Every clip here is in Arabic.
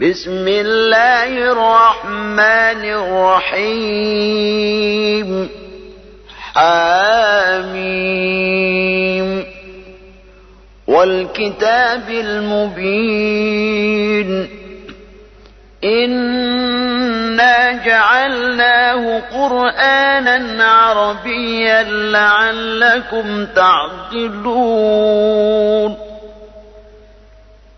بسم الله الرحمن الرحيم. حاميم. والكتاب المبين. إنا جعلناه قرآنا عربيا لعلكم تعقلون.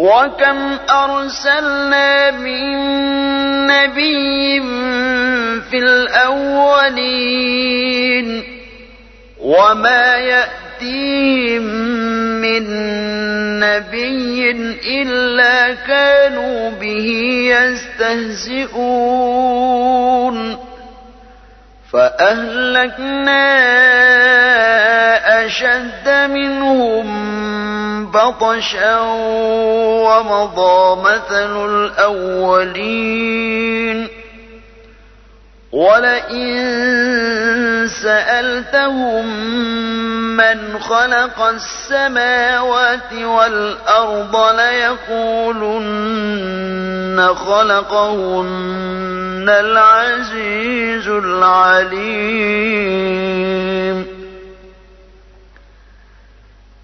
وكم أرسلنا من نبي في الأولين وما يأتيهم من نبي إلا كانوا به يستهزئون فأهلكنا أشد منهم بطشا ومضى مثل الأولين. ولئن سألتهم من خلق السماوات والأرض ليقولن خلقهن العزيز العليم.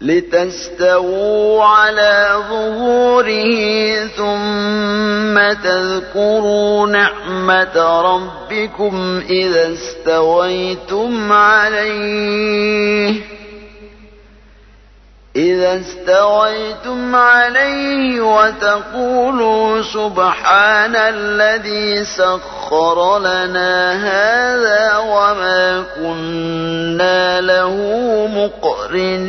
لتستووا على ظهوره ثم تذكروا نعمة ربكم إذا استويتم عليه. إذا استويتم عليه وتقولوا سبحان الذي سخر لنا هذا وما كنا له مقرنين.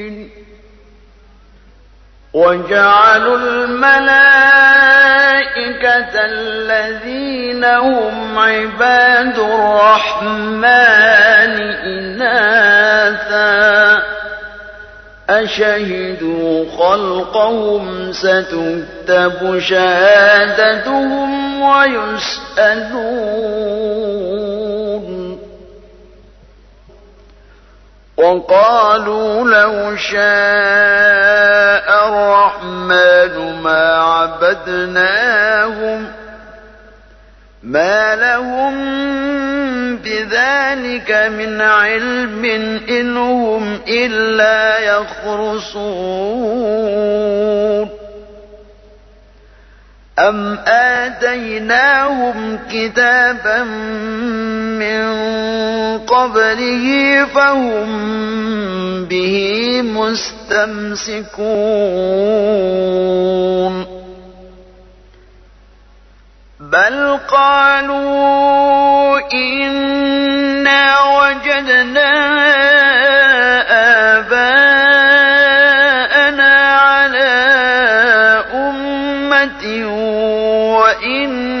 وجعلوا الملائكة الذين هم عباد الرحمن إناثا. أشهدوا خلقهم ستكتب شهادتهم ويسألون. وقالوا لو شاء الرحمن ما عبدناهم ما لهم بذلك من علم إنهم إلا يخرصون. أم آتيناهم كتابا من قبله فهم به مستمسكون. بل قالوا إنا وجدنا آباءنا على أمة وإنا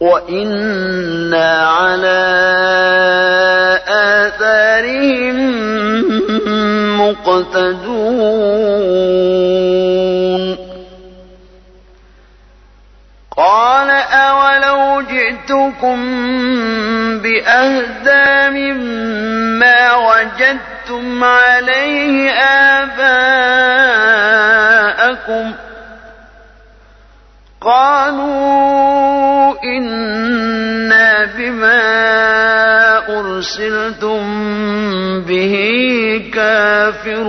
وإنا على آثارهم مقتدون قال أولو جئتكم بأهدى مما وجدتم عليه آباءكم ۖ قالوا أرسلتم به كافرون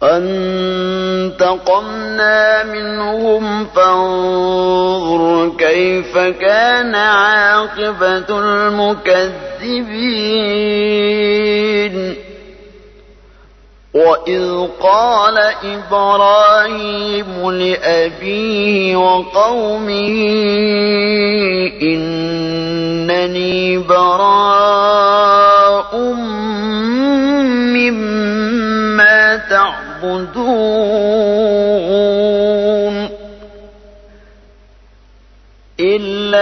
فانتقمنا منهم فانظر كيف كان عاقبة المكذبين وإذ قال إبراهيم لأبيه وقومه إنني براء مما تعبدون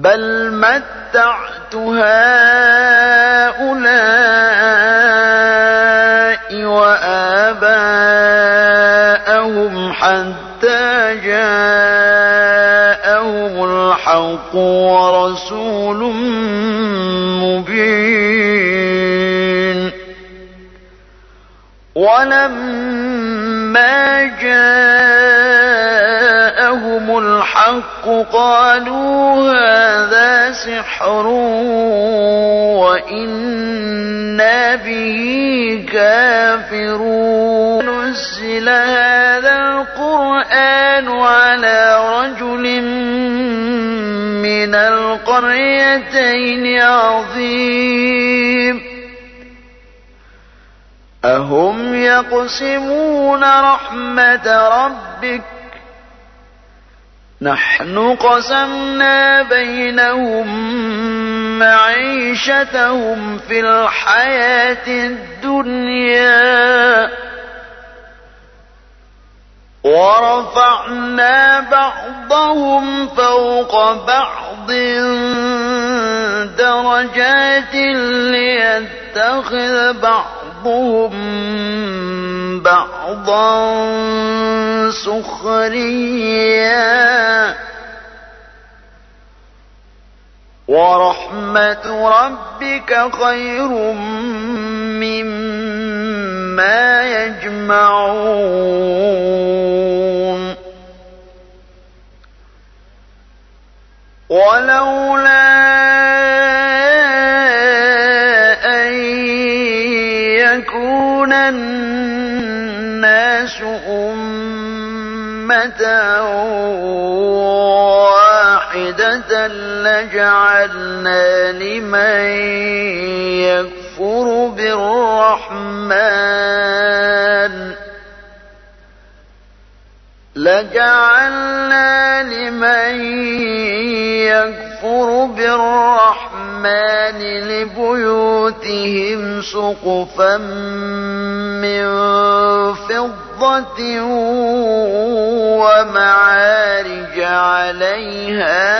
بل متعت هؤلاء وآباءهم حتى جاءهم الحق ورسول مبين. ولما جاءهم الحق قالوا هذا سحر وإنا به كافرون. نزل هذا القرآن على رجل من القريتين عظيم. أهم يقسمون رحمة ربك نحن قسمنا بينهم معيشتهم في الحياة الدنيا ورفعنا بعضهم فوق بعض درجات ليتخذ بعضهم بعضا سخريا ورحمة ربك خير مما يجمعون. ولولا لجعلنا لمن يكفر بالرحمن. لجعلنا لمن يكفر بالرحمن لبيوتهم سقفا من فضة ومعارج عليها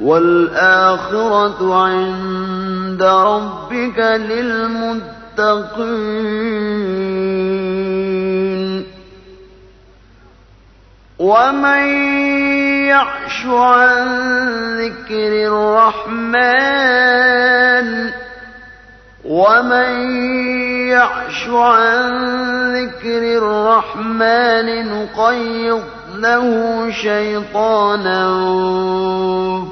والآخرة عند ربك للمتقين. ومن يعش عن ذكر الرحمن ومن يعش عن ذكر الرحمن نقيض له شيطانا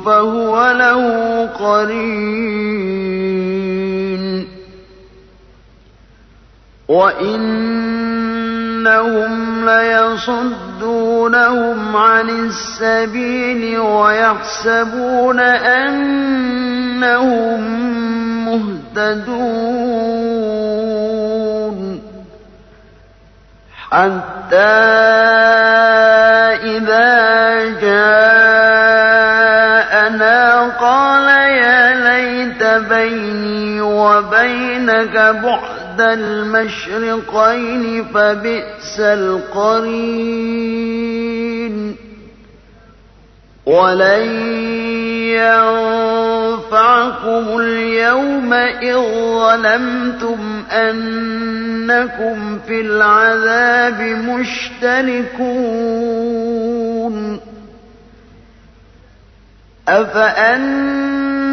فهو له قرين وإنهم ليصدونهم عن السبيل ويحسبون أنهم مهتدون حتى إذا جاءنا قال يا ليت بيني وبينك بعد المشرقين فبئس القرين. ولن ينفعكم اليوم إذ ظلمتم أنكم في العذاب مشتركون.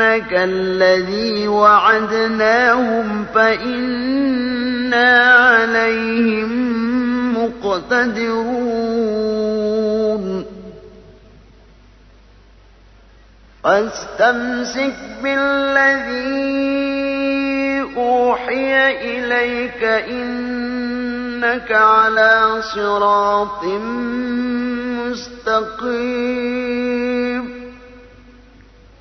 نرينك الذي وعدناهم فإنا عليهم مقتدرون. فاستمسك بالذي أوحي إليك إنك على صراط مستقيم.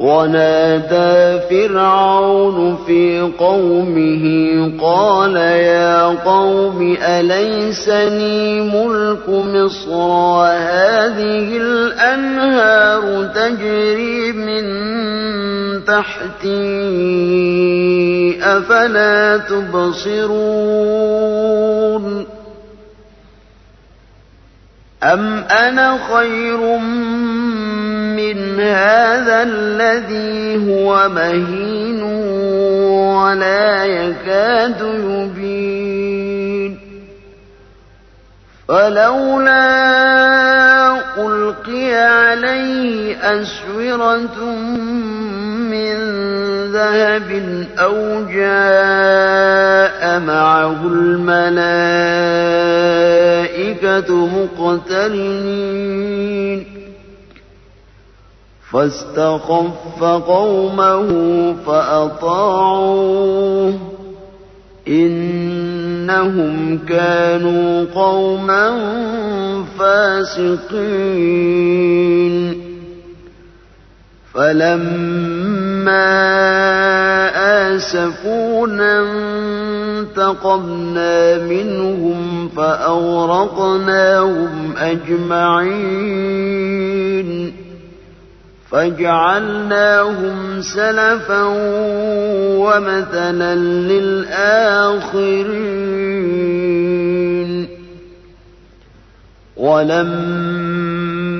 ونادى فرعون في قومه قال يا قوم أليسني ملك مصر وهذه الأنهار تجري من تحتي أفلا تبصرون أم أنا خير من هذا الذي هو مهين ولا يكاد يبين فلولا ألقي عليه أسورة من ذهب أو جاء معه الملائكة مقترنين. فاستخف قومه فأطاعوه. إنهم كانوا قوما فاسقين. فلما آسفونا انتقمنا منهم فأورقناهم أجمعين فجعلناهم سلفا ومثلا للآخرين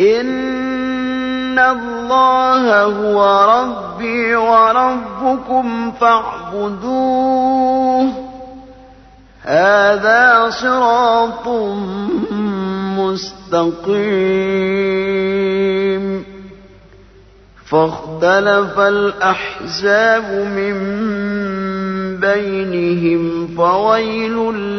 إن الله هو ربي وربكم فاعبدوه هذا صراط مستقيم فاختلف الأحزاب من بينهم فويل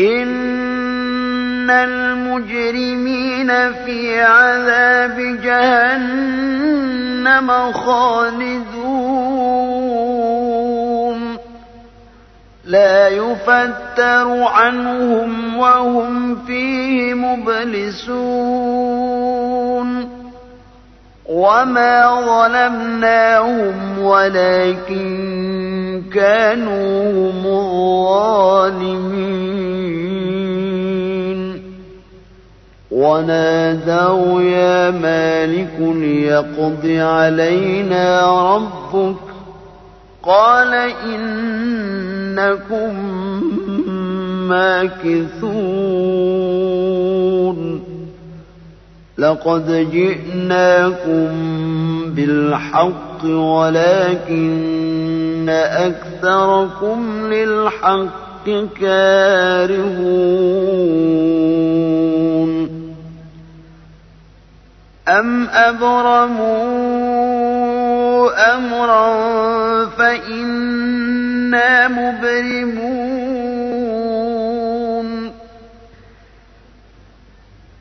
إن المجرمين في عذاب جهنم خالدون لا يفتر عنهم وهم فيه مبلسون وما ظلمناهم ولكن كانوا هم الظالمين. ونادوا يا مالك ليقض علينا ربك. قال إنكم ماكثون. لقد جئناكم بالحق ولكن أكثركم للحق كارهون أم أبرموا أمرا فإنا مبرمون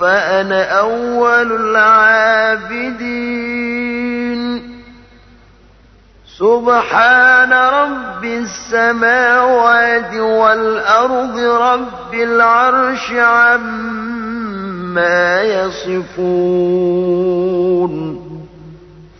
فأنا أول العابدين. سبحان رب السماوات والأرض رب العرش عما يصفون.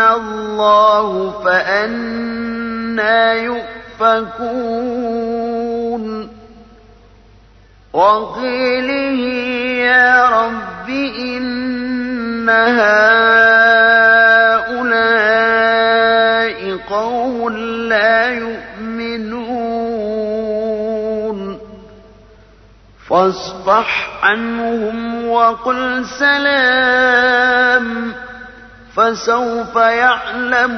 الله فأنا يؤفكون وقيله يا رب إن هؤلاء قوم لا يؤمنون فاصفح عنهم وقل سلام فسوف يعلمون